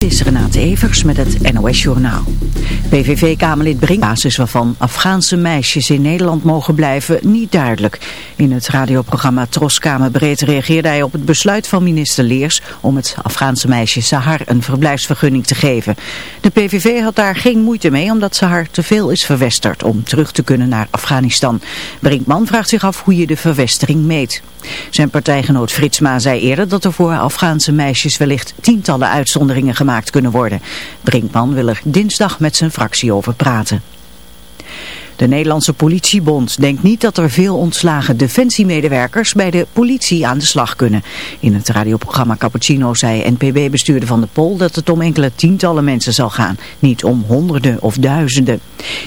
Dit is Renate Evers met het NOS Journaal. PVV-kamerlid Brink, basis waarvan Afghaanse meisjes in Nederland mogen blijven, niet duidelijk. In het radioprogramma Troskamer Breed reageerde hij op het besluit van minister Leers om het Afghaanse meisje Sahar een verblijfsvergunning te geven. De PVV had daar geen moeite mee omdat Sahar te veel is verwesterd om terug te kunnen naar Afghanistan. Brinkman vraagt zich af hoe je de verwestering meet. Zijn partijgenoot Fritsma zei eerder dat er voor Afghaanse meisjes wellicht tientallen uitzonderingen gemaakt kunnen worden. Brinkman wil er dinsdag met zijn fractie over praten. De Nederlandse politiebond denkt niet dat er veel ontslagen defensiemedewerkers bij de politie aan de slag kunnen. In het radioprogramma Cappuccino zei NPB-bestuurder Van de Pol dat het om enkele tientallen mensen zal gaan, niet om honderden of duizenden.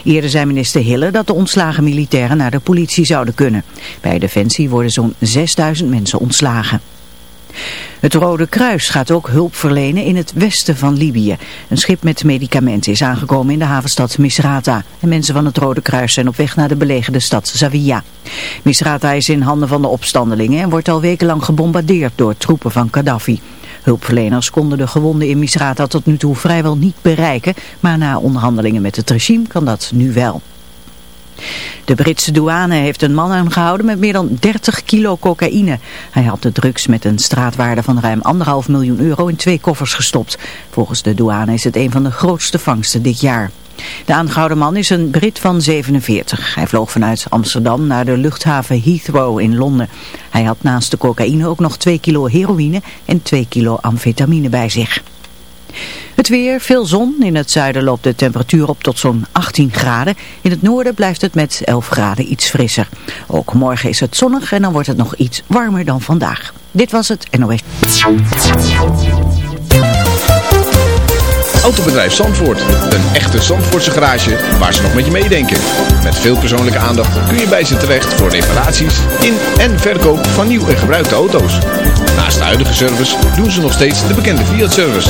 Eerder zei minister Hille dat de ontslagen militairen naar de politie zouden kunnen. Bij Defensie worden zo'n 6000 mensen ontslagen. Het Rode Kruis gaat ook hulp verlenen in het westen van Libië. Een schip met medicamenten is aangekomen in de havenstad Misrata. En mensen van het Rode Kruis zijn op weg naar de belegerde stad Zawiya. Misrata is in handen van de opstandelingen en wordt al wekenlang gebombardeerd door troepen van Gaddafi. Hulpverleners konden de gewonden in Misrata tot nu toe vrijwel niet bereiken, maar na onderhandelingen met het regime kan dat nu wel. De Britse douane heeft een man aangehouden met meer dan 30 kilo cocaïne. Hij had de drugs met een straatwaarde van ruim 1,5 miljoen euro in twee koffers gestopt. Volgens de douane is het een van de grootste vangsten dit jaar. De aangehouden man is een Brit van 47. Hij vloog vanuit Amsterdam naar de luchthaven Heathrow in Londen. Hij had naast de cocaïne ook nog 2 kilo heroïne en 2 kilo amfetamine bij zich. Het weer, veel zon. In het zuiden loopt de temperatuur op tot zo'n 18 graden. In het noorden blijft het met 11 graden iets frisser. Ook morgen is het zonnig en dan wordt het nog iets warmer dan vandaag. Dit was het NOS. Autobedrijf Zandvoort. Een echte Zandvoortse garage waar ze nog met je meedenken. Met veel persoonlijke aandacht kun je bij ze terecht voor reparaties in en verkoop van nieuw en gebruikte auto's. Naast de huidige service doen ze nog steeds de bekende Fiat-service.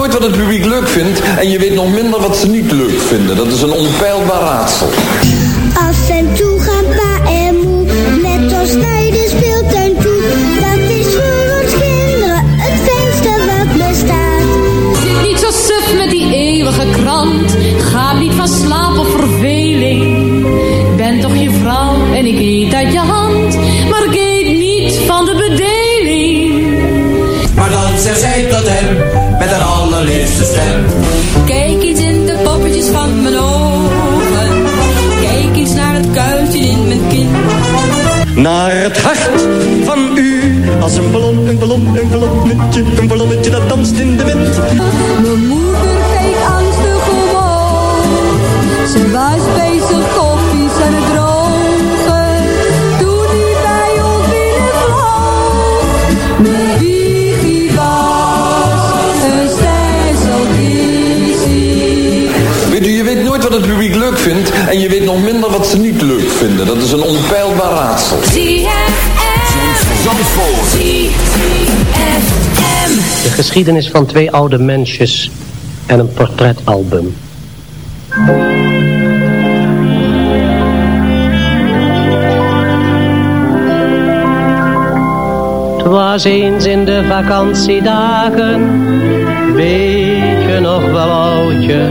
nooit wat het publiek leuk vindt en je weet nog minder wat ze niet leuk vinden. Dat is een onpeilbaar raadsel. Af en toe gaan pa en moe met ons naar de speeltuin toe. Dat is voor ons kinderen het fijnste wat bestaat. Zit niet zo suf met die eeuwige krant. Ga niet van slaap of verveling. Ik ben toch je vrouw en ik eet uit je hand. Maar ik eet niet van de bedeling. Maar dan zei zij tot hem met haar allerliefste stem. Kijk eens in de poppetjes van mijn ogen. Kijk eens naar het kuiltje in mijn kin. Naar het hart van u. Als een ballon, een ballon, een ballonnetje, een ballonnetje dat danst in de wind. Mijn moeder keek angstig omhoog. Ze was bezig wat het publiek leuk vindt en je weet nog minder wat ze niet leuk vinden. Dat is een on onpeilbaar raadsel. De geschiedenis van twee oude mensjes en een portretalbum. Was eens in de vakantiedagen, weet je nog wel oudje,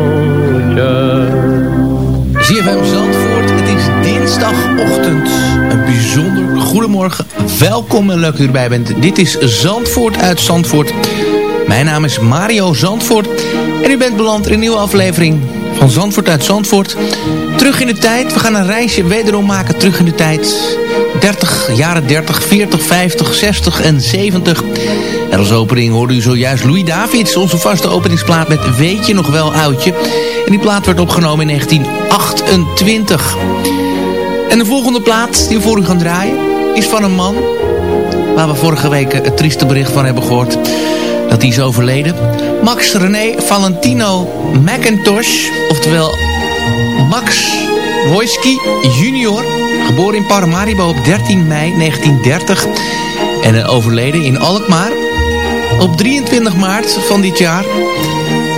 Bijzonder goedemorgen. Welkom en leuk dat u erbij bent. Dit is Zandvoort uit Zandvoort. Mijn naam is Mario Zandvoort. En u bent beland in een nieuwe aflevering van Zandvoort uit Zandvoort. Terug in de tijd. We gaan een reisje wederom maken terug in de tijd. 30, jaren 30, 40, 50, 60 en 70. En als opening hoorde u zojuist Louis Davids, onze vaste openingsplaat met Weet je nog wel oudje. En die plaat werd opgenomen in 1928. En de volgende plaat die we voor u gaan draaien is van een man... waar we vorige week het trieste bericht van hebben gehoord dat hij is overleden. Max René Valentino McIntosh, oftewel Max Wojski junior... geboren in Paramaribo op 13 mei 1930 en overleden in Alkmaar op 23 maart van dit jaar.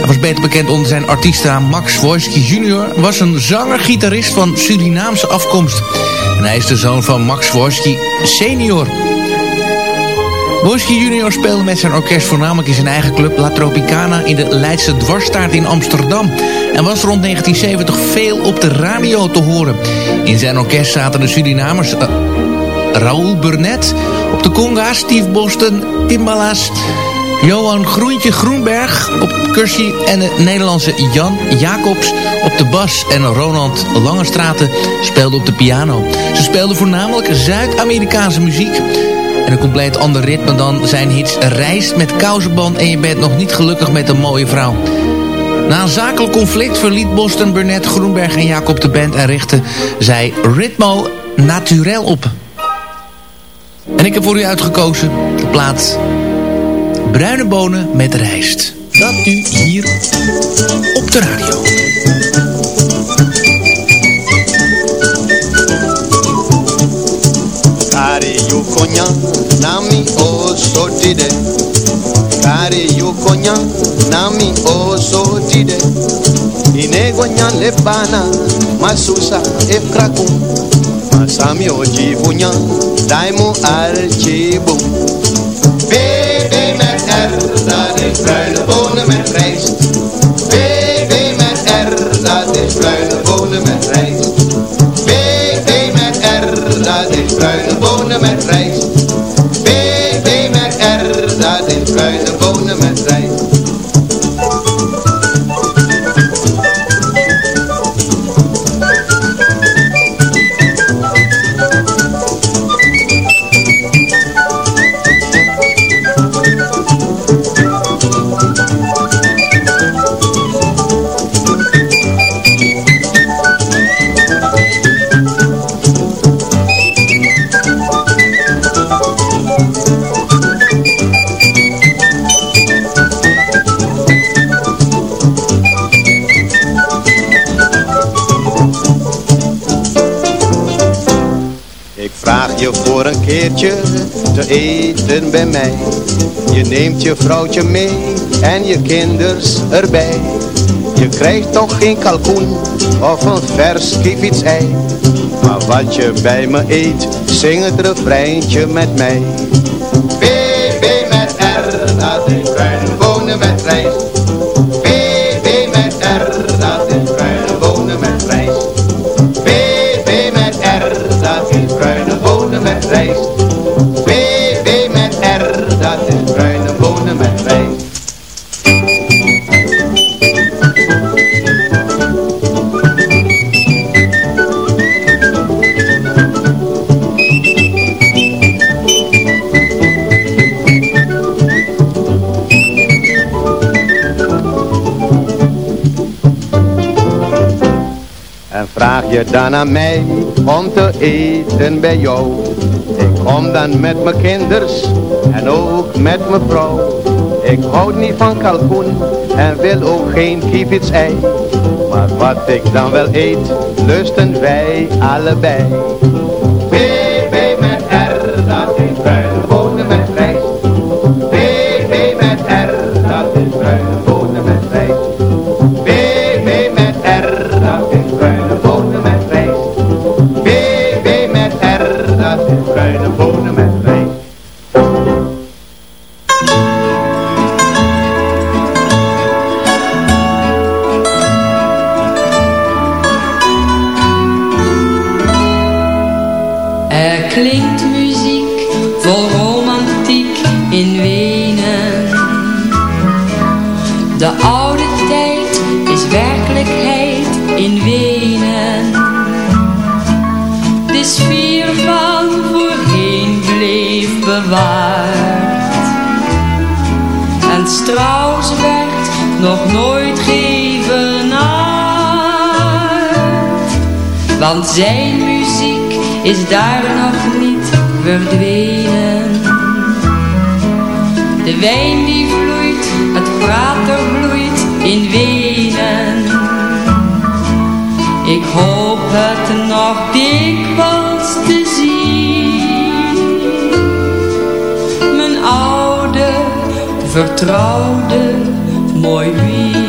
Hij was beter bekend onder zijn artiestnaam Max Wojski Jr. Was een zanger-gitarist van Surinaamse afkomst. En hij is de zoon van Max Wojski Senior. Wojski Jr. speelde met zijn orkest voornamelijk in zijn eigen club La Tropicana in de Leidse Dwarsstaart in Amsterdam. En was rond 1970 veel op de radio te horen. In zijn orkest zaten de Surinamers... Uh, Raoul Burnett, op de conga Steve Boston, Timbala's, Johan Groentje Groenberg op cursie en de Nederlandse Jan Jacobs op de bas en Ronald Langestraten speelde op de piano. Ze speelden voornamelijk Zuid-Amerikaanse muziek en een compleet ander ritme dan zijn hits Reis met kousenband en je bent nog niet gelukkig met een mooie vrouw. Na een zakelijk conflict verliet Boston Burnett Groenberg en Jacob de band en richtten zij Ritmo Naturel op. En ik heb voor u uitgekozen de plaats Bruine bonen met rijst. Dat nu hier op de radio. Kare yukonya nami osotide Kare yukonya nami osotide Inegonya lebana masusa efraku Masami ojibunya daimu archibu R, dat is bruine bonen met rijst Baby met R, dat is bruine bonen met rijst BB met R, dat is bruine bonen met rijst. BB met R, dat is bruine bonen met rijst. Te eten bij mij. Je neemt je vrouwtje mee en je kinders erbij. Je krijgt toch geen kalkoen of een vers ei. Maar wat je bij me eet, zing het refreintje met mij. BB met R, dat is met rijst. Je dan aan mij om te eten bij jou. Ik kom dan met mijn kinders en ook met mijn vrouw. Ik hou niet van kalkoen en wil ook geen ei. Maar wat ik dan wel eet, lusten wij allebei. Klinkt muziek vol romantiek in Wenen. De oude tijd is werkelijkheid in Wenen. De sfeer van voorheen bleef bewaard. En Strauss werd nog nooit geëvenaard. Want zijn is daar nog niet verdwenen. De wijn die vloeit, het prater bloeit in Wenen. Ik hoop het nog dikwijls te zien. Mijn oude, vertrouwde, mooi Wien.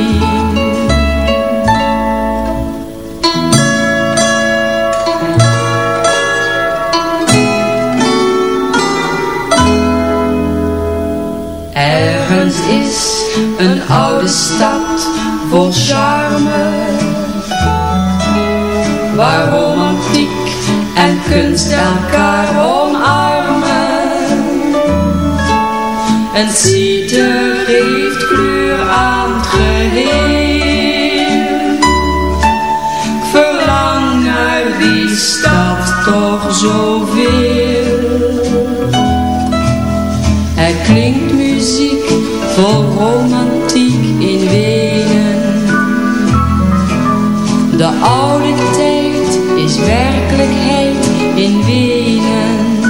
Is een oude stad vol charme Waar romantiek en kunst elkaar omarmen. En citer geeft kleur aan het geheel vol romantiek in Wenen. De oude tijd is werkelijkheid in Wenen.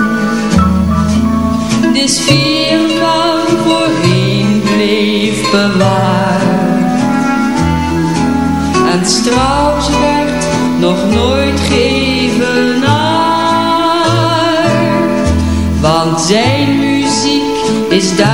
De sfeer van voorheen bleef bewaard. En Strauss werd nog nooit geëvenaard. Want zijn muziek is daar.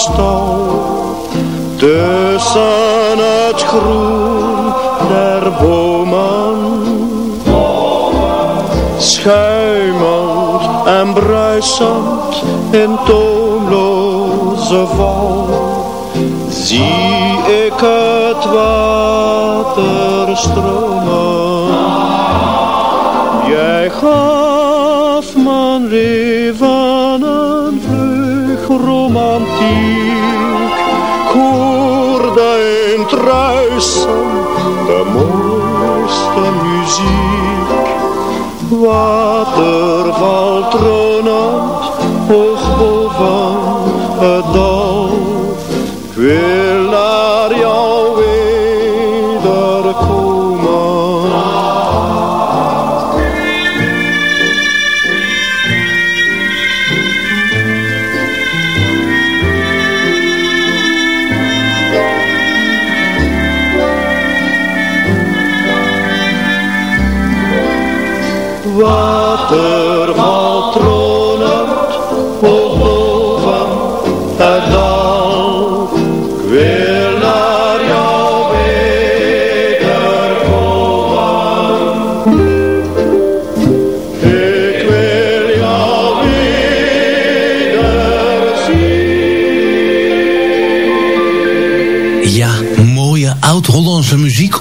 Kristal. Tussen het groen der bomen. Schuimend en bruisend in toonloze val. Zie ik het water stromen. Jij gaf mijn leven romantiek. Ik hoorde in het ruisen de mooiste muziek. Waterval tronend hoog boven het dal. Ik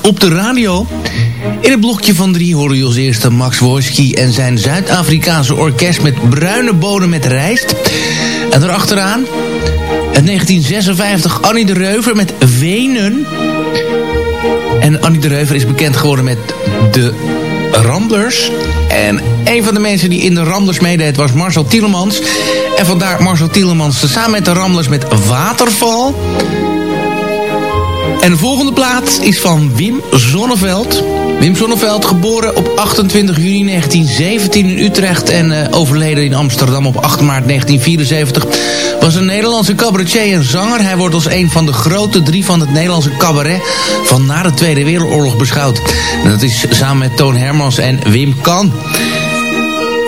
op de radio. In het blokje van drie horen je als eerste Max Wojski en zijn Zuid-Afrikaanse orkest met bruine bodem met rijst. En erachteraan, in 1956 Annie de Reuver met Wenen. En Annie de Reuver is bekend geworden met de Ramblers. En een van de mensen die in de Ramblers meedeed was Marcel Tielemans. En vandaar Marcel Tielemans samen met de Ramblers met Waterval. En de volgende plaat is van Wim Zonneveld. Wim Zonneveld, geboren op 28 juni 1917 in Utrecht... en uh, overleden in Amsterdam op 8 maart 1974... was een Nederlandse cabaretier en zanger. Hij wordt als een van de grote drie van het Nederlandse cabaret... van na de Tweede Wereldoorlog beschouwd. En dat is samen met Toon Hermans en Wim Kan.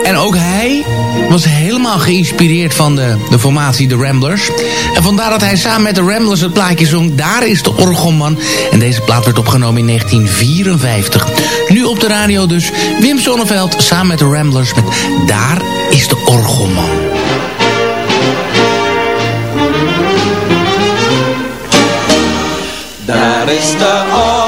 En ook hij was helemaal geïnspireerd van de, de formatie The Ramblers. En vandaar dat hij samen met de Ramblers het plaatje zong... Daar is de Orgelman. En deze plaat werd opgenomen in 1954. Nu op de radio dus Wim Sonneveld samen met de Ramblers... met Daar is de Orgelman. Daar is de orgelman,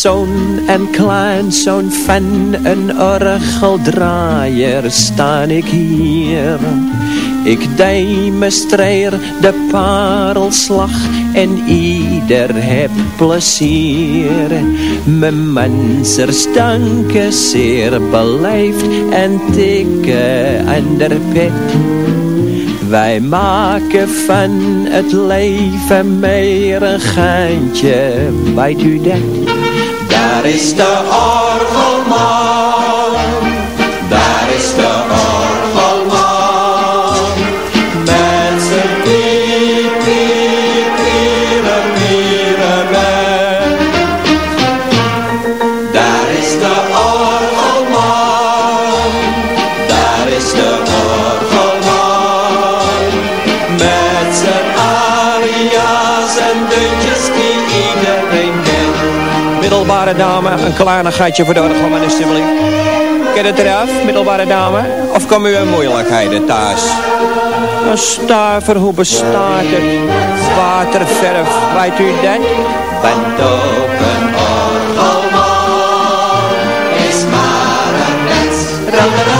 Zoon en kleinzoon van een orgeldraaier sta ik hier. Ik demonstreer de parelslag en ieder heb plezier. Mijn mensers danken zeer beleefd en tikken aan de pet. Wij maken van het leven meer een geintje, weet u dat? Daar is de orgelman, Middelbare dame, een kleinigheidje voor de orgelman alsjeblieft. Ken het eraf, middelbare dame? Of komen u in moeilijkheden thuis? Een stuiver, hoe bestaat het? Waterverf, weet u dat? Bent ook een orgelman, is maar een mens.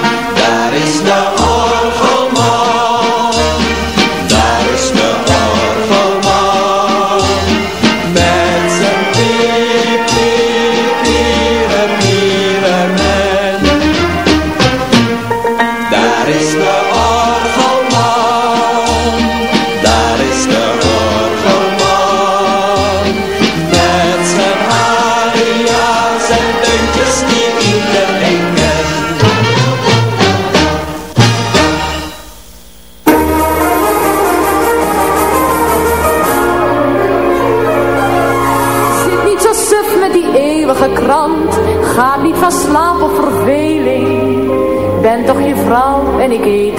Is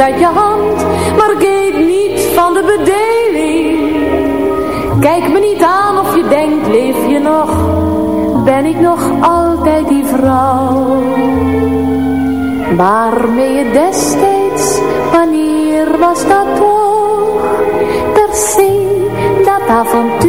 uit je hand. Maar eet niet van de bedeling. Kijk me niet aan of je denkt, leef je nog? Ben ik nog altijd die vrouw? Waarmee je destijds, wanneer was dat toch? Per se dat avontuurtje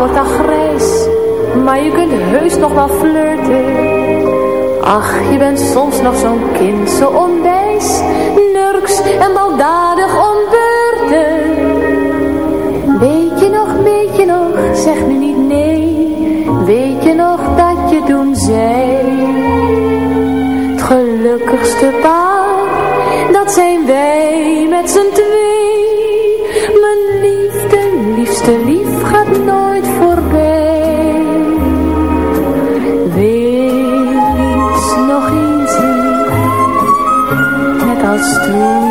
wordt dan grijs, maar je kunt heus nog wel flirten. Ach, je bent soms nog zo'n kind, zo onwijs. through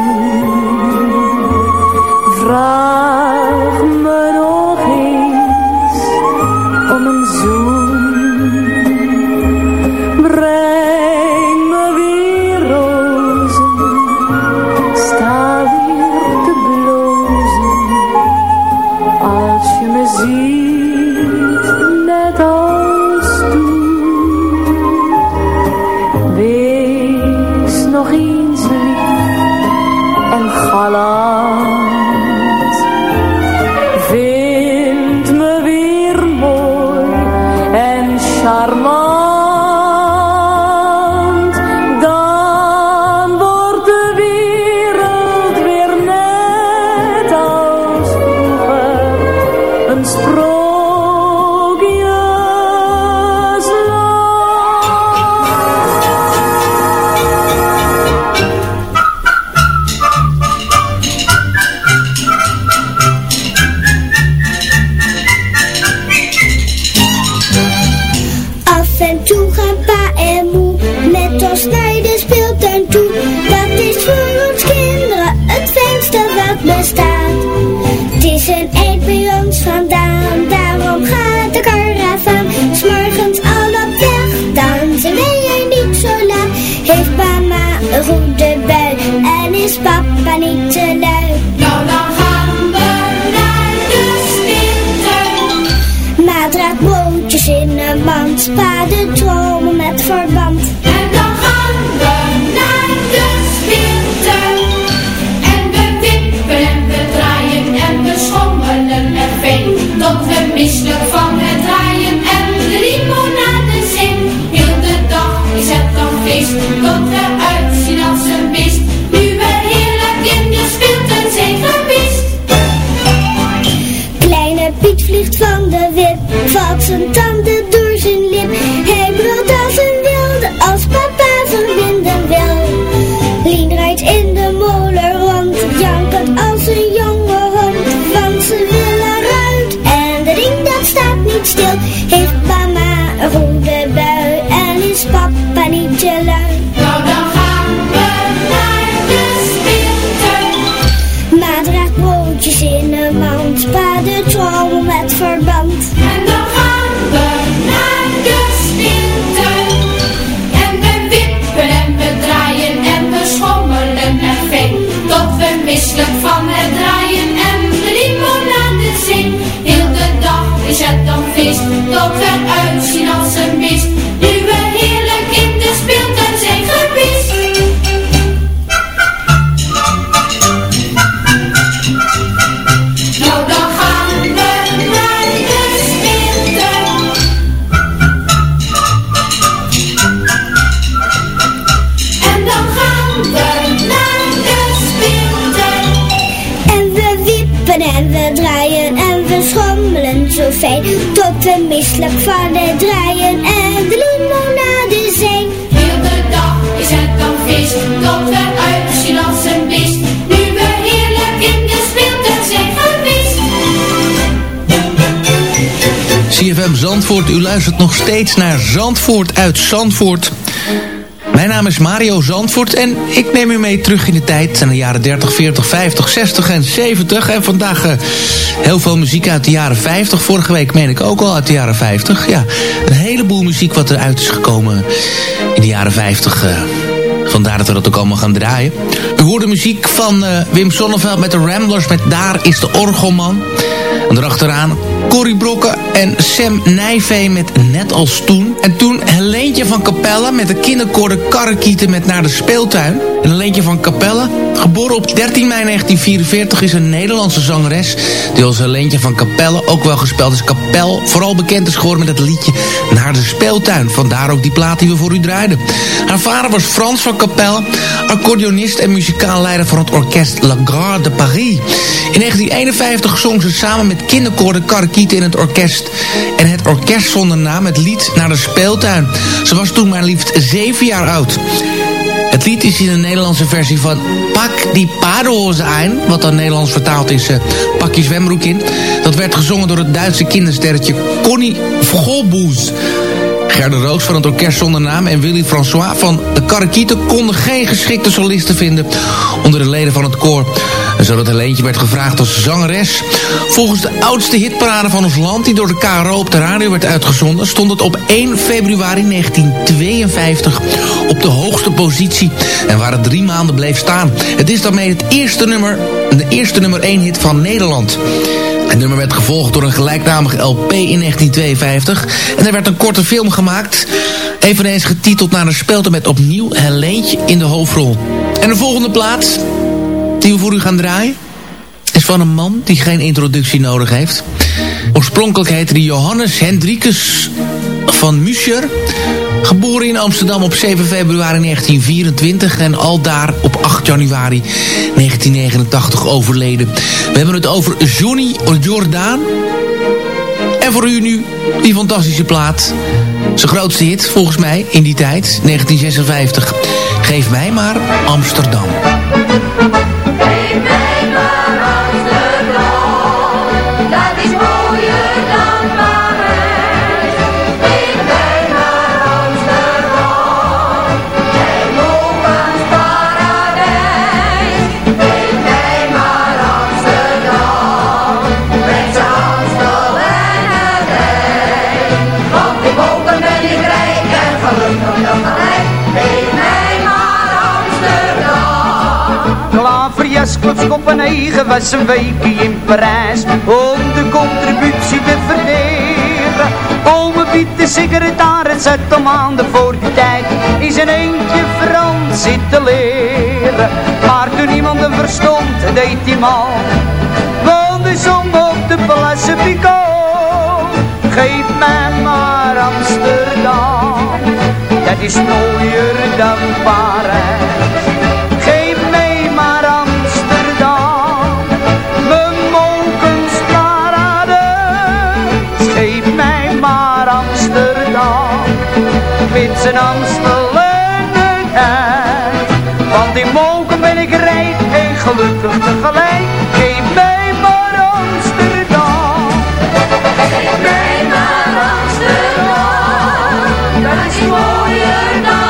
tot we misselijk van het draaien. CFM Zandvoort. U luistert nog steeds naar Zandvoort uit Zandvoort. Mijn naam is Mario Zandvoort en ik neem u mee terug in de tijd... naar de jaren 30, 40, 50, 60 en 70. En vandaag eh, heel veel muziek uit de jaren 50. Vorige week meen ik ook al uit de jaren 50. Ja, een heleboel muziek wat eruit is gekomen in de jaren 50... Eh. Vandaar dat we dat ook allemaal gaan draaien. U hoorde muziek van eh, Wim Sonneveld met de Ramblers... met Daar is de Orgelman. En erachteraan Corrie Brokken en Sam Nijvee met Net als Toen. En toen Helentje van Capelle met de kinderkoor de Karrekieten met Naar de Speeltuin. En Helentje van Capelle, geboren op 13 mei 1944, is een Nederlandse zangeres... die als Helentje van Capelle ook wel gespeeld is. Kapel vooral bekend is geworden met het liedje Naar de Speeltuin. Vandaar ook die plaat die we voor u draaiden. Haar vader was Frans van Capelle, accordeonist en muzikaal leider van het orkest La Garde de Paris. In 1951 zong ze samen met kinderkoor de Karrekieten in het orkest... en het orkest zonder naam het lied Naar de Speeltuin. Ze was toen maar liefst zeven jaar oud. Het lied is in de Nederlandse versie van Pak die paardenhozen aan. Wat dan Nederlands vertaald is uh, Pak je zwembroek in. Dat werd gezongen door het Duitse kindersterretje Connie Volboes. Gerda Roos van het Orkest Zonder Naam en Willy François van de Karakieten konden geen geschikte solisten vinden onder de leden van het koor. Zodat Helentje werd gevraagd als zangeres. Volgens de oudste hitparade van ons land die door de KRO op de radio werd uitgezonden... stond het op 1 februari 1952 op de hoogste positie. En waar het drie maanden bleef staan. Het is daarmee het eerste nummer, de eerste nummer 1 hit van Nederland. Het nummer werd gevolgd door een gelijknamige LP in 1952. En er werd een korte film gemaakt. Eveneens getiteld naar de spelte met opnieuw Helentje in de hoofdrol. En de volgende plaats die voor u gaan draaien... is van een man die geen introductie nodig heeft. Oorspronkelijk heette hij Johannes Hendrikus van Muscher... Geboren in Amsterdam op 7 februari 1924 en aldaar op 8 januari 1989 overleden. We hebben het over Johnny Jordaan. En voor u nu die fantastische plaat. Zijn grootste hit volgens mij in die tijd, 1956. Geef mij maar Amsterdam. Klaverjasklops Kopenhagen was een weekje in Parijs om de contributie te verdelen. Ome Piet de secretaris zet om maanden voor die tijd in zijn eentje Frans zitten leren. Maar toen iemand hem verstond, deed hij mal. Want hij zong op de Place Picot. Geef mij maar Amsterdam, dat is mooier dan Parijs. Amsterdam, met zijn ijs. Want in Moken ben ik rijk en gelukkig tegelijk. Geef mij maar Amsterdam. Geef mij maar Amsterdam, dat is mooier dan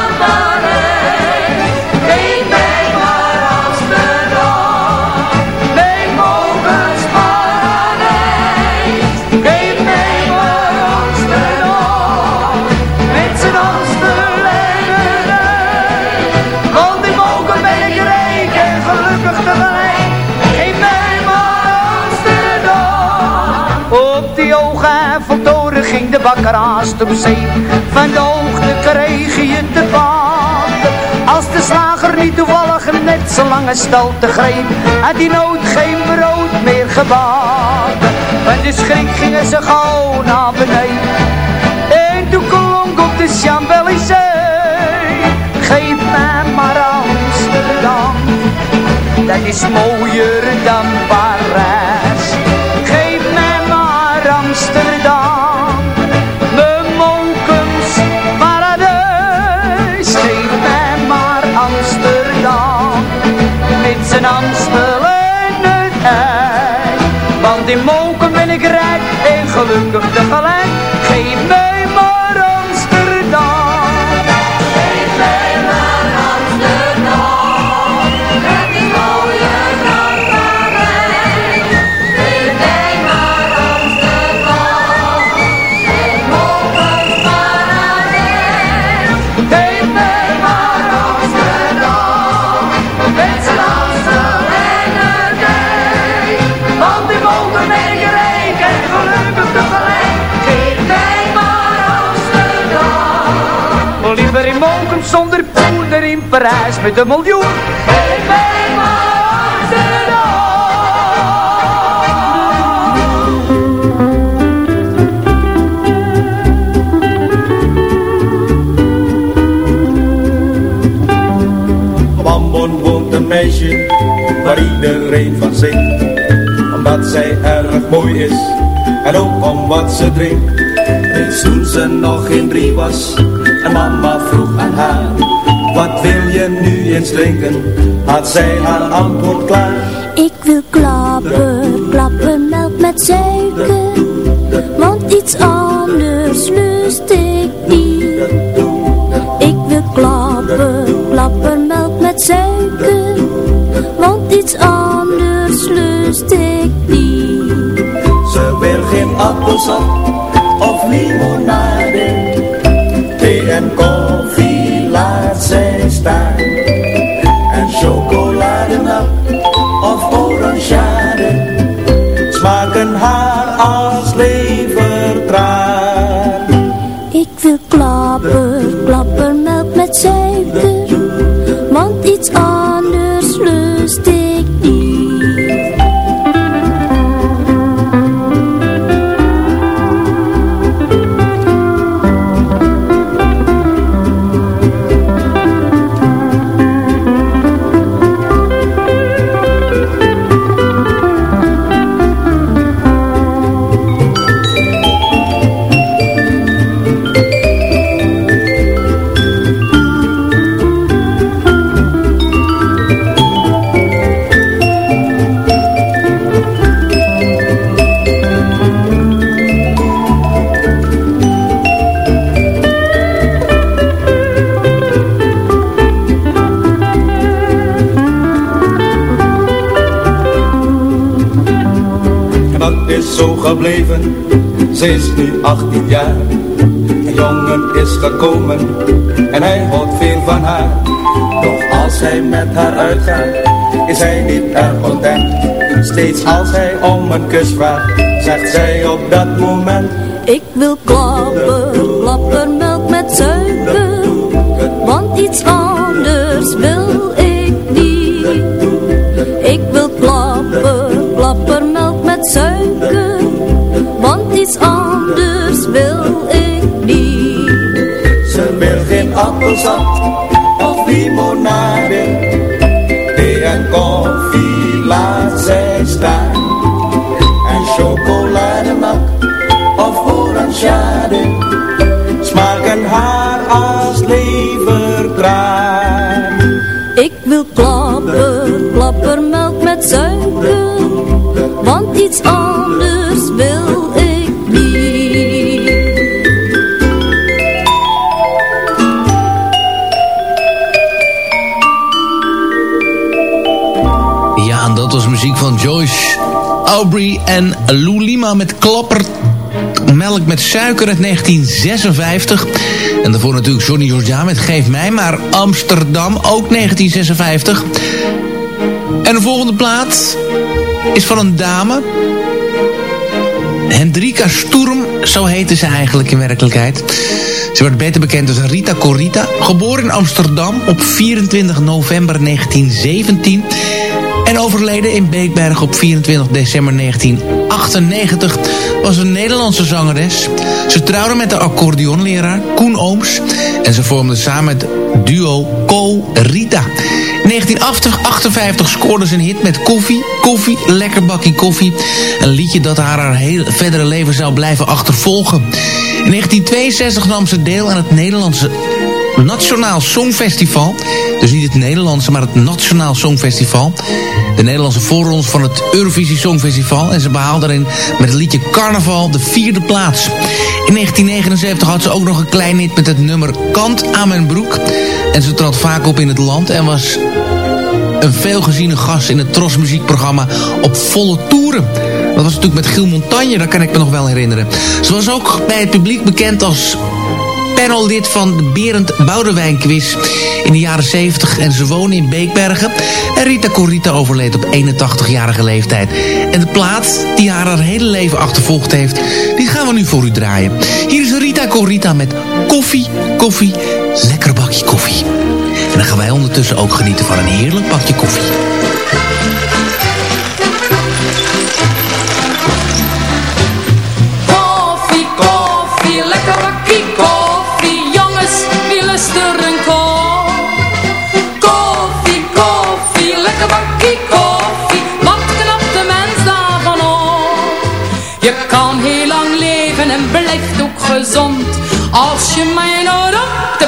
de bakker op zee. Van de hoogte kreeg je te baten. Als de slager niet toevallig net zo lange stelte greep, had die nooit geen brood meer gebakken. Van de schrik gingen ze gauw naar beneden. En toen op de Champs-Élysées. Geef mij maar Amsterdam, dat is mooier dan Parijs. Zijn Amstel en. Want in Moken ben ik rijk en gelukkig tegelijk. Parijs met een miljoen. Geef mij maar Ambon woont een meisje waar iedereen van zingt. Omdat zij erg mooi is en ook om wat ze drinkt. Dus toen ze nog geen drie was en mama vroeg aan haar. Wat wil je nu eens drinken? Had zij haar antwoord klaar. Ik wil klappen, klappen melk met suiker. Want iets anders lust ik niet. Ik wil klappen, klappen melk met suiker. Want iets anders lust ik niet. Ze wil geen appelsap of limonade. Thee en koffie orangeade. Smaken haar als levertraan. Ik wil klappen, klappen melk met suiker. Want iets anders dat is zo gebleven, ze is nu 18 jaar. Een jongen is gekomen en hij houdt veel van haar. Doch als hij met haar uitgaat, is hij niet erg content. Steeds als hij om een kus vraagt, zegt zij op dat moment. Ik wil klappen, klappen melk met suiker. Want iets anders wil suiker. Want iets anders wil ik niet. Ze wil geen appelsap of limonade. Thee en koffie laat zij Aubrey en Lou Lima met Klapper Melk met suiker uit 1956. En daarvoor natuurlijk Johnny Jordaan met Geef mij maar Amsterdam, ook 1956. En de volgende plaat is van een dame. Hendrika Sturm, zo heette ze eigenlijk in werkelijkheid. Ze werd beter bekend als Rita Corita. Geboren in Amsterdam op 24 november 1917. En overleden in Beekberg op 24 december 1998 was een Nederlandse zangeres. Ze trouwde met de accordeonleraar Koen Ooms. En ze vormden samen het duo Co Rita. In 1958 scoorde ze een hit met Koffie. Koffie, lekker bakkie koffie. Een liedje dat haar haar hele verdere leven zou blijven achtervolgen. In 1962 nam ze deel aan het Nederlandse Nationaal Songfestival. Dus niet het Nederlandse, maar het Nationaal Songfestival. De Nederlandse voorrondes van het Eurovisie Songfestival. En ze behaalde erin met het liedje Carnaval de vierde plaats. In 1979 had ze ook nog een klein hit met het nummer Kant aan mijn broek. En ze trad vaak op in het land en was een veelgeziene gast in het Tros muziekprogramma op volle toeren. Dat was natuurlijk met Giel Montagne, dat kan ik me nog wel herinneren. Ze was ook bij het publiek bekend als panellid van de Berend Boudewijn quiz in de jaren 70 en ze woonde in Beekbergen. En Rita Corita overleed op 81-jarige leeftijd. En de plaat die haar haar hele leven achtervolgd heeft, die gaan we nu voor u draaien. Hier is Rita Corita met koffie, koffie, lekker bakje koffie. En dan gaan wij ondertussen ook genieten van een heerlijk bakje. Koffie, gezond. Als je mij nooit op de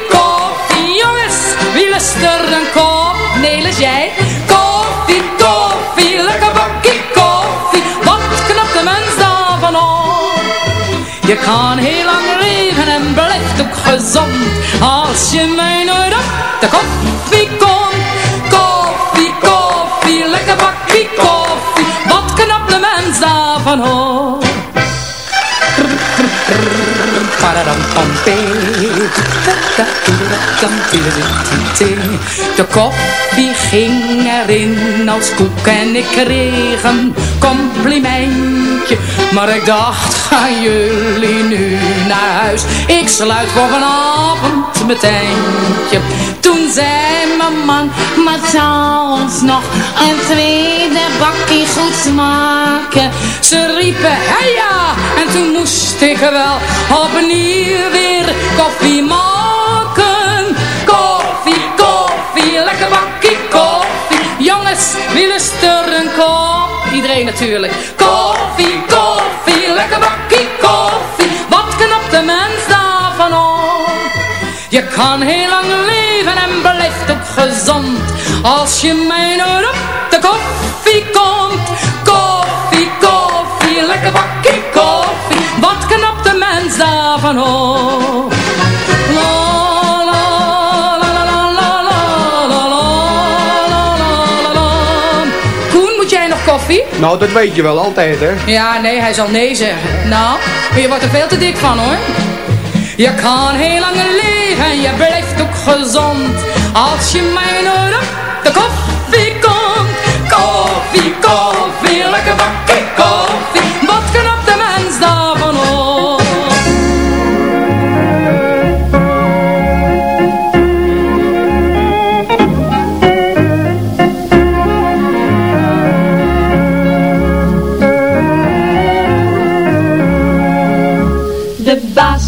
wie lust er een kop? Nelis jij? Koffie, koffie, lekker bakkie koffie Wat knapt de mens daarvan op? Je kan heel lang leven en blijft ook gezond Als je mij nooit op de koffie komt Koffie, koffie, lekker bakkie koffie Wat knapt de mens daarvan op? De koffie ging erin als koek en ik kreeg een complimentje. Maar ik dacht, gaan jullie nu naar huis? Ik sluit voor vanavond mijn tentje. Toen zei mijn man, maar zou ons nog een tweede bakkie goed smaken? Ze riepen, ja, en toen moest ik wel opnieuw weer koffie maken. Koffie, koffie, lekker bakkie koffie. Jongens, wie lust er een kop? Iedereen natuurlijk. Koffie, koffie, lekker bakkie koffie. Wat knapt de mens daarvan op? Je kan heel lang leven en blijft ook gezond. Als je mij nooit de koffie komt. Koen, moet jij nog koffie? Nou, dat weet je wel altijd, hè? Ja, nee, hij zal nee zeggen. Nou, je wordt er veel te dik van, hoor. Je kan heel lang leven en je blijft ook gezond. Als je mij op de koffie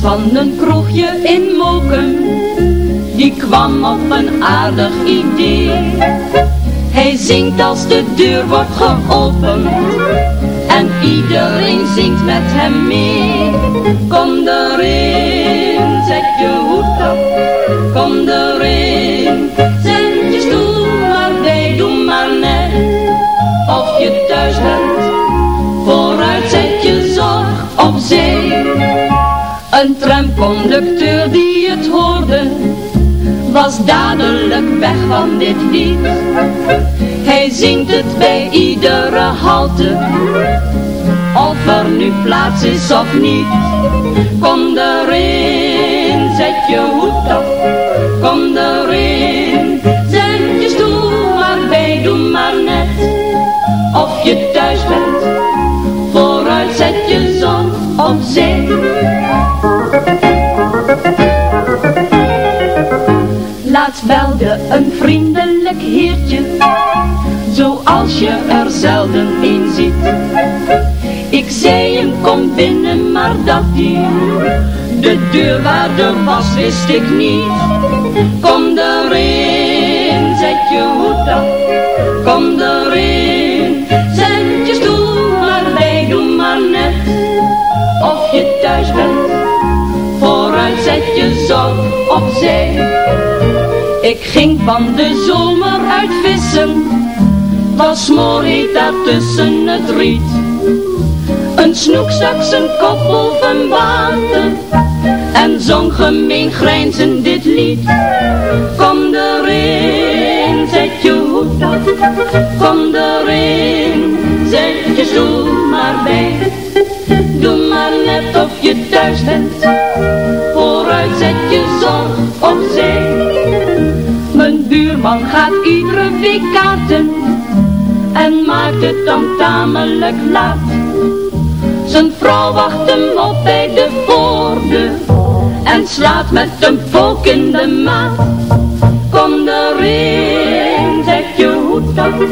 van een kroegje in Moken, die kwam op een aardig idee. Hij zingt als de deur wordt geopend en iedereen zingt met hem mee. Kom erin, Een tramconducteur die het hoorde, was dadelijk weg van dit lied. Hij zingt het bij iedere halte, of er nu plaats is of niet. Kom erin, zet je hoed op, kom erin, zet je stoel maar bij, doe maar net, of je thuis bent. Vooruit zet je zon opzij. Laatst belde een vriendelijk heertje, zoals je er zelden een ziet. Ik zei hem kom binnen, maar dat hij de deurwaarde was, wist ik niet. Kom erin, zon opzij. Ik ging van de zomer uit vissen, was mooi daar tussen het riet. Een snoek stak zijn kop boven water en zong gemeen grijnzend dit lied. Kom erin, zet je hoed kom erin, zet je stoel maar bij. Doe maar net of je thuis bent, zet je zorg opzij. Mijn buurman gaat iedere week en maakt het dan tamelijk laat. Zijn vrouw wacht hem op bij de voordeur en slaat met een pook in de maat. Kom erin, zet je hoed op,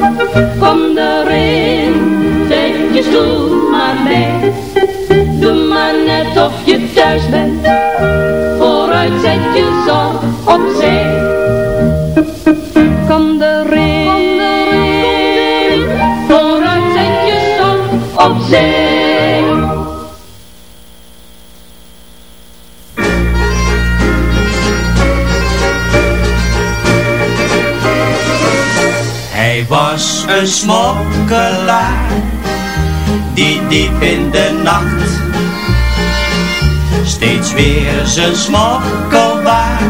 kom erin, zet je stoel maar bij. Doe maar net of je thuis bent, vooruit zet je zorg opzij. Kom kom erin, vooruit zet je zorg opzij. Hij was een smokkelaar, die diep in de nacht steeds weer zijn smokkelwaar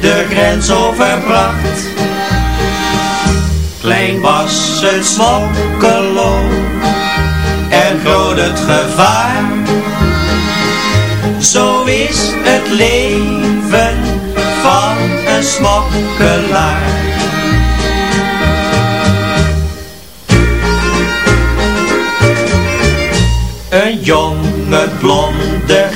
de grens overbracht. Klein was het smokkelo en groot het gevaar. Zo is het leven van een smokkelaar. Een jonge blonde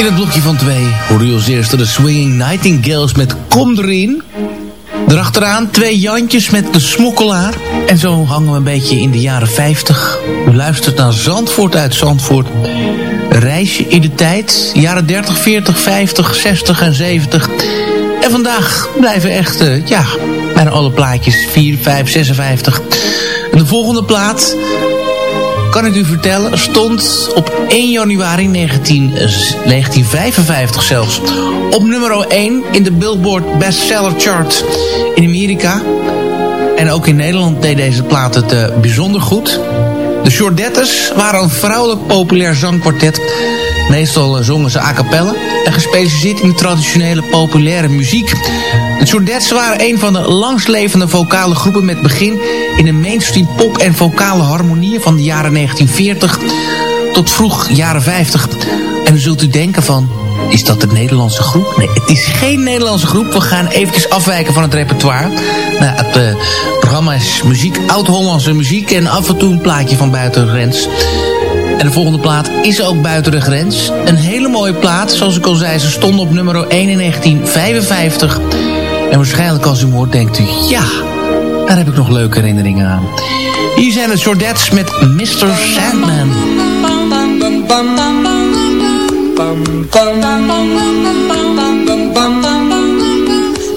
In het blokje van twee hoorde je als eerste de Swinging Nightingales met Kom erin. Erachteraan twee Jantjes met de smokkelaar. En zo hangen we een beetje in de jaren 50. U luistert naar Zandvoort uit Zandvoort. Reisje in de tijd. Jaren 30, 40, 50, 60 en 70. En vandaag blijven echt, uh, ja, bijna alle plaatjes 4, 5, 56. En de volgende plaat kan ik u vertellen, stond op 1 januari 19, 1955 zelfs op nummer 1 in de Billboard Bestseller Chart in Amerika. En ook in Nederland deed deze plaat het uh, bijzonder goed. De Shortettes waren een vrouwelijk populair zangkwartet. Meestal uh, zongen ze a cappella en gespecialiseerd in traditionele populaire muziek. De Shortettes waren een van de langstlevende vocale groepen met begin in de mainstream pop en vocale harmonieën van de jaren 1940 tot vroeg jaren 50. En dan zult u denken van, is dat een Nederlandse groep? Nee, het is geen Nederlandse groep. We gaan eventjes afwijken van het repertoire. Nou, het uh, programma is muziek, oud-Hollandse muziek... en af en toe een plaatje van buiten de. En de volgende plaat is ook buiten de grens. Een hele mooie plaat. Zoals ik al zei, ze stond op nummer 1 in 1955. En waarschijnlijk als u hem hoort, denkt u... ja, daar heb ik nog leuke herinneringen aan. Hier zijn de Shordettes met Mr. Sandman.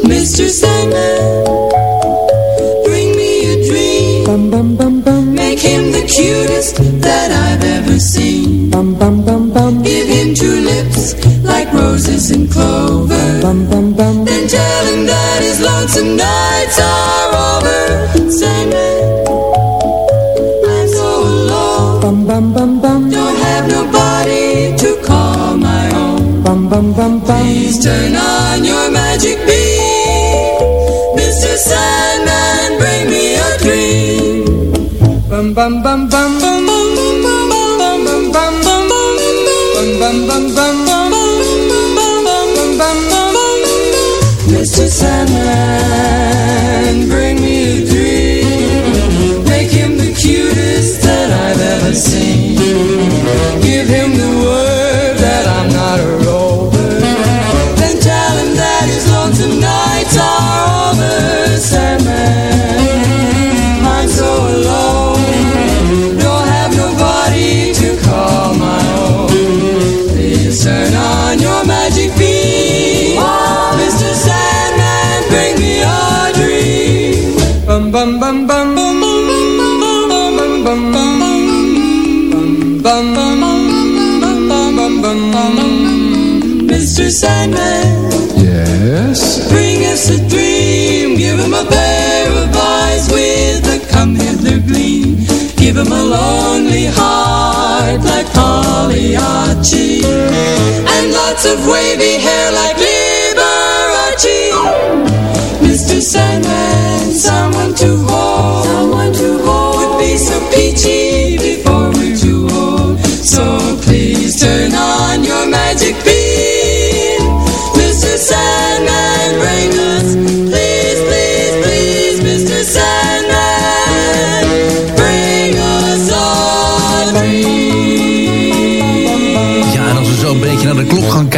Mr. Sandman, bring me a dream. Him the cutest that I've ever seen. bum bum Give him two lips like roses and clover. Bum, bum, bum. Then tell him that his lonesome nights are over. Sandman, I'm so alone. Don't have nobody to call my own. Please turn bam bam bam. Mr. Sandman, Yes? bring us a dream. Give him a pair of eyes with a come hither gleam. Give him a lonely heart like Pagliacci. And lots of wavy hair like Liberace. Mr. Sandman, someone to hold.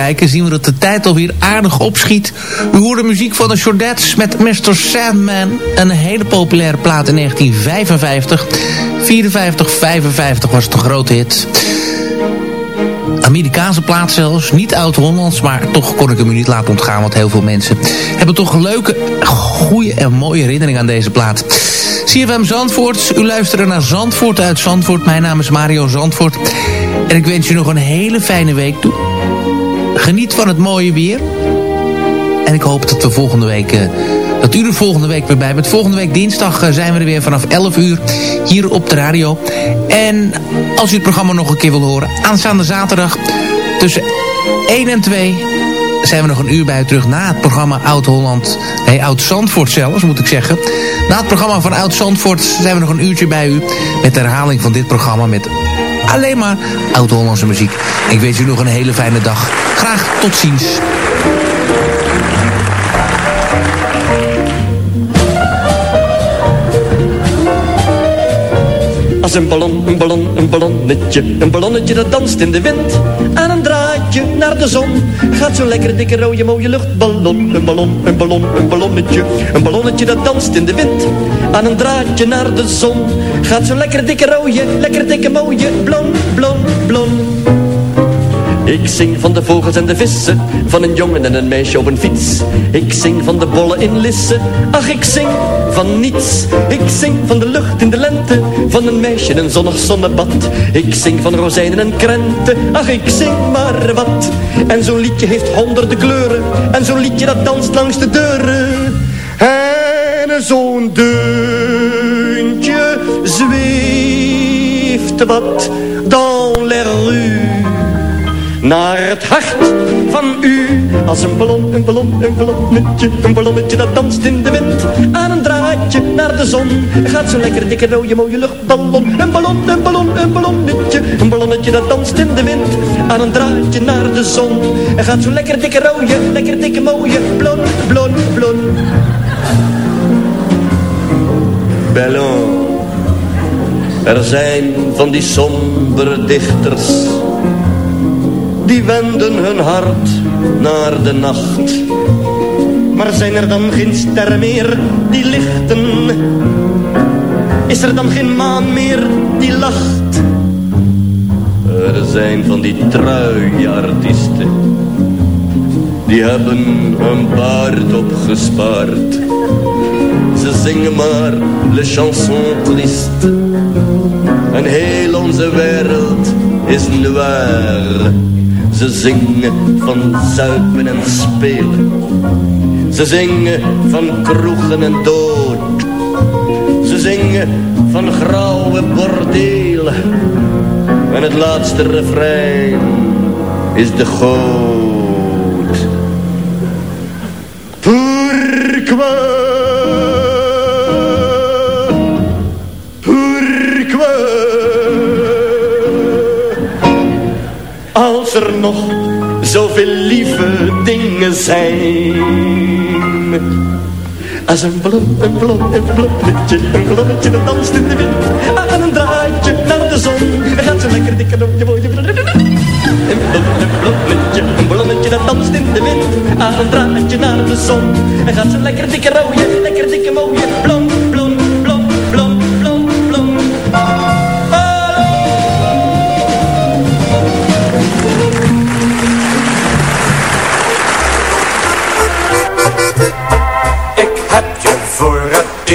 Kijken... zien we dat de tijd alweer aardig opschiet. U de muziek van de Shordettes met Mr. Sandman. Een hele populaire plaat in 1955. 54, 55 was een grote hit. Amerikaanse plaat zelfs, niet oud-Hollands... maar toch kon ik hem u niet laten ontgaan... want heel veel mensen hebben toch leuke, goede en mooie herinnering aan deze plaat. CFM Zandvoort, u luistert naar Zandvoort uit Zandvoort. Mijn naam is Mario Zandvoort. En ik wens je nog een hele fijne week toe. Geniet van het mooie weer. En ik hoop dat we volgende week... eh, dat u er volgende week weer bij bent. Volgende week dinsdag eh, zijn we er weer vanaf 11 uur hier op de radio. En als u het programma nog een keer wil horen... aanstaande zaterdag tussen 1 en 2 zijn we nog een uur bij terug na het programma Oud-Holland. Nee, Oud-Zandvoort zelfs, moet ik zeggen. Na het programma van Oud-Zandvoort zijn we nog een uurtje bij u... met de herhaling van dit programma met alleen maar Oud-Hollandse muziek. Ik wens u nog een hele fijne dag. Graag tot ziens. Een ballon, een ballon, een ballonnetje. Een ballonnetje dat danst in de wind. Aan een draadje naar de zon. Gaat zo lekker dikke rode mooie luchtballon. Een ballon, een ballon, een ballonnetje. Een ballonnetje dat danst in de wind. Aan een draadje naar de zon. Gaat zo lekker dikke rode, lekker dikke mooie Blon, blon, blon ik zing van de vogels en de vissen, van een jongen en een meisje op een fiets. Ik zing van de bollen in Lisse, ach ik zing van niets. Ik zing van de lucht in de lente, van een meisje in een zonnig zonnebad. Ik zing van rozijnen en krenten, ach ik zing maar wat. En zo'n liedje heeft honderden kleuren, en zo'n liedje dat danst langs de deuren. En zo'n deuntje zweeft wat dans les naar het hart van u. Als een ballon, een ballon, een ballonnetje, een ballonnetje dat danst in de wind. Aan een draadje naar de zon, gaat zo'n lekker dikke rode mooie luchtballon. Een ballon, een ballon, een ballonnetje, een ballonnetje dat danst in de wind. Aan een draadje naar de zon, gaat zo'n lekker dikke rode, lekker dikke mooie blon, blon, blon. Ballon. Er zijn van die sombere dichters Die wenden hun hart naar de nacht. Maar zijn er dan geen sterren meer die lichten? Is er dan geen maan meer die lacht? Er zijn van die truie artiesten Die hebben hun baard opgespaard. Ze zingen maar le chanson triste. En heel onze wereld is noir. Ze zingen van zuipen en spelen. Ze zingen van kroegen en dood. Ze zingen van grauwe bordelen. En het laatste refrein is de goot. Er nog zoveel lieve dingen zijn. Als een ballon, een ballon, een ballonnetje, een ballonnetje dat danst in de wind. Aan een draadje naar de zon, gaat zo lekker dikke op je mooie Een ballon, een ballonnetje, een ballonnetje dat danst in de wind. Aan een draadje naar de zon, en gaat zo lekker dikke rode, lekker dikke mooie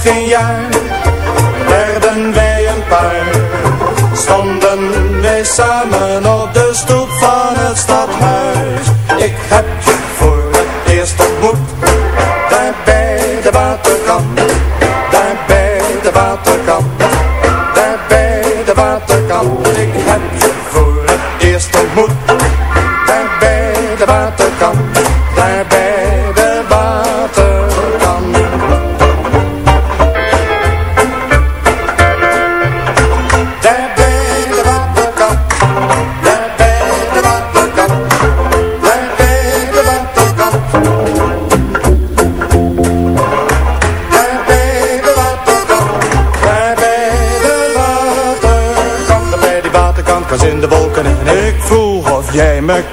geen jaar, werden wij een paar stonden wij samen op de stoep van het stadhuis. Ik heb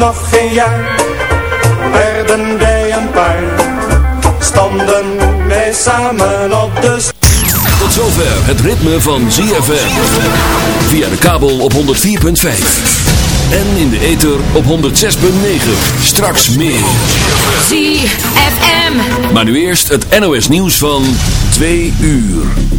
nog geen jaar, werden wij een paar. Stonden wij samen op de Tot zover het ritme van ZFM. Via de kabel op 104.5. En in de ether op 106.9. Straks meer. ZFM. Maar nu eerst het NOS nieuws van 2 uur.